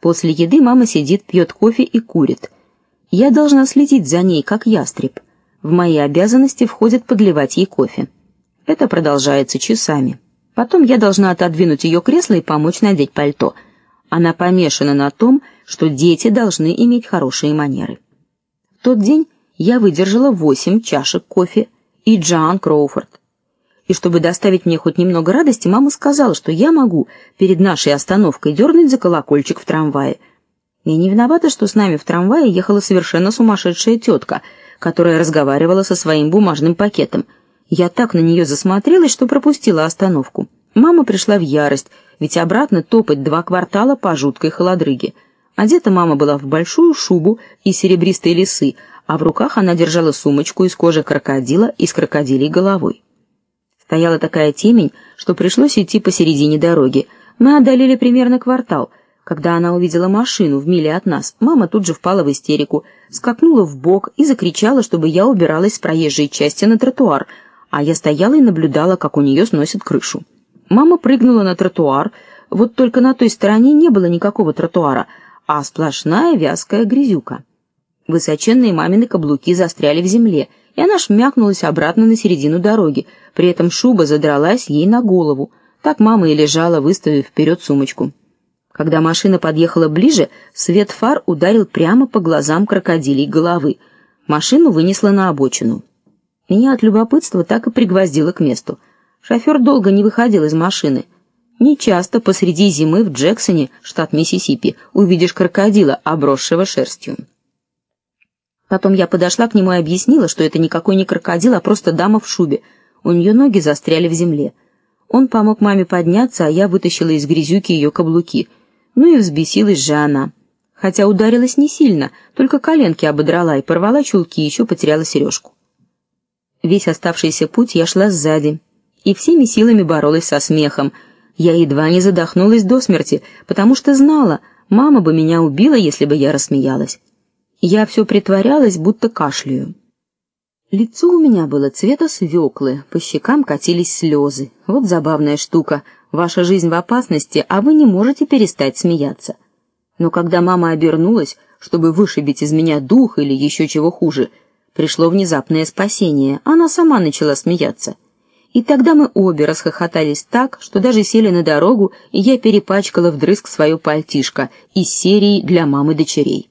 После еды мама сидит, пьет кофе и курит. Я должна следить за ней, как ястреб. В мои обязанности входит подливать ей кофе. Это продолжается часами. Потом я должна отодвинуть ее кресло и помочь надеть пальто. Она помешана на том, что дети должны иметь хорошие манеры. В тот день я выдержала восемь чашек кофе и Джан Кроуфорд. И чтобы доставить мне хоть немного радости, мама сказала, что я могу перед нашей остановкой дернуть за колокольчик в трамвае. Я не виновата, что с нами в трамвае ехала совершенно сумасшедшая тетка, которая разговаривала со своим бумажным пакетом. Я так на нее засмотрелась, что пропустила остановку. Мама пришла в ярость, ведь обратно топать два квартала по жуткой холодрыге. Одета мама была в большую шубу и серебристые лисы, а в руках она держала сумочку из кожи крокодила и с крокодилей головой. Стояла такая темень, что пришлось идти посередине дороги. Мы одолели примерно квартал. Когда она увидела машину в миле от нас, мама тут же впала в истерику, скакнула в бок и закричала, чтобы я убиралась с проезжей части на тротуар, а я стояла и наблюдала, как у нее сносят крышу. Мама прыгнула на тротуар, вот только на той стороне не было никакого тротуара, а сплошная вязкая грязюка. Высоченные мамины каблуки застряли в земле, и она шмякнулась обратно на середину дороги. При этом шуба задралась ей на голову. Так мама и лежала, выставив вперед сумочку. Когда машина подъехала ближе, свет фар ударил прямо по глазам крокодилей головы. Машину вынесло на обочину. Меня от любопытства так и пригвоздило к месту. Шофер долго не выходил из машины. Не часто посреди зимы в Джексоне, штат Миссисипи, увидишь крокодила, обросшего шерстью. Потом я подошла к нему и объяснила, что это никакой не крокодил, а просто дама в шубе. У нее ноги застряли в земле. Он помог маме подняться, а я вытащила из грязюки ее каблуки. Ну и взбесилась же она. Хотя ударилась не сильно, только коленки ободрала и порвала чулки, еще потеряла сережку. Весь оставшийся путь я шла сзади и всеми силами боролась со смехом. Я едва не задохнулась до смерти, потому что знала, мама бы меня убила, если бы я рассмеялась. Я все притворялась, будто кашляю. Лицо у меня было цвета свеклы, по щекам катились слезы. Вот забавная штука. Ваша жизнь в опасности, а вы не можете перестать смеяться. Но когда мама обернулась, чтобы вышибить из меня дух или еще чего хуже, пришло внезапное спасение. Она сама начала смеяться. И тогда мы обе расхохотались так, что даже сели на дорогу, и я перепачкала вдрызг свое пальтишко из серии для мамы дочерей.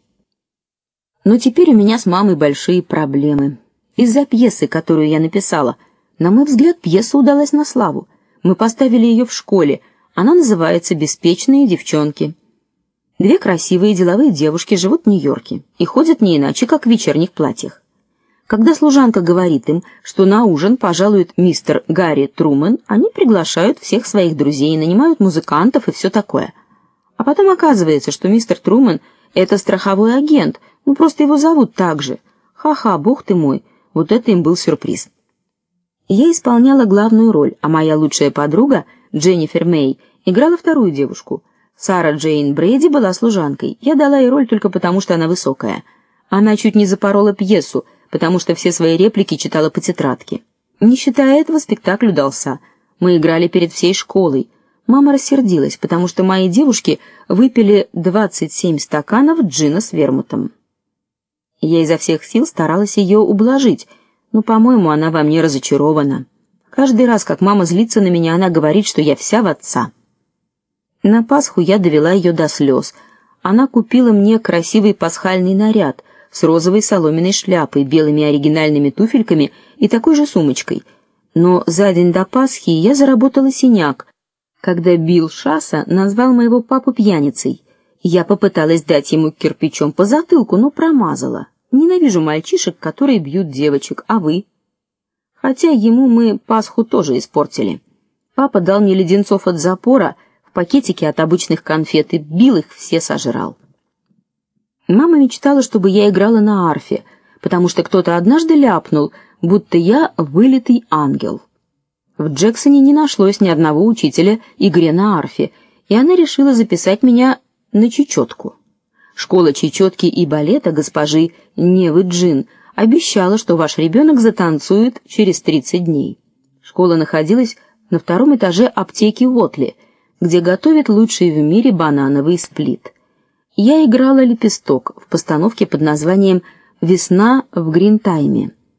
Но теперь у меня с мамой большие проблемы. Из-за пьесы, которую я написала. На мой взгляд, пьеса удалась на славу. Мы поставили ее в школе. Она называется Беспечные девчонки. Две красивые деловые девушки живут в Нью-Йорке и ходят не иначе, как в вечерних платьях. Когда служанка говорит им, что на ужин пожалует мистер Гарри Трумэн, они приглашают всех своих друзей, нанимают музыкантов и все такое. А потом оказывается, что мистер Трумэн это страховой агент, ну просто его зовут так же. Ха-ха, бог ты мой. Вот это им был сюрприз. Я исполняла главную роль, а моя лучшая подруга, Дженнифер Мэй, играла вторую девушку. Сара Джейн Брэди была служанкой. Я дала ей роль только потому, что она высокая. Она чуть не запорола пьесу, потому что все свои реплики читала по тетрадке. Не считая этого, спектакль удался. Мы играли перед всей школой. Мама рассердилась, потому что мои девушки выпили 27 стаканов джина с вермутом. Я изо всех сил старалась ее ублажить, но, по-моему, она во мне разочарована. Каждый раз, как мама злится на меня, она говорит, что я вся в отца. На Пасху я довела ее до слез. Она купила мне красивый пасхальный наряд с розовой соломенной шляпой, белыми оригинальными туфельками и такой же сумочкой. Но за день до Пасхи я заработала синяк, когда Билл Шаса назвал моего папу пьяницей. Я попыталась дать ему кирпичом по затылку, но промазала. Ненавижу мальчишек, которые бьют девочек, а вы? Хотя ему мы Пасху тоже испортили. Папа дал мне леденцов от запора в пакетике от обычных конфет и бил их все сожрал. Мама мечтала, чтобы я играла на арфе, потому что кто-то однажды ляпнул, будто я вылитый ангел. В Джексоне не нашлось ни одного учителя игре на арфе, и она решила записать меня на чечетку. Школа чечетки и балета госпожи Невы Джин обещала, что ваш ребенок затанцует через 30 дней. Школа находилась на втором этаже аптеки Уотли, где готовят лучший в мире банановый сплит. Я играла лепесток в постановке под названием Весна в Гринтайме.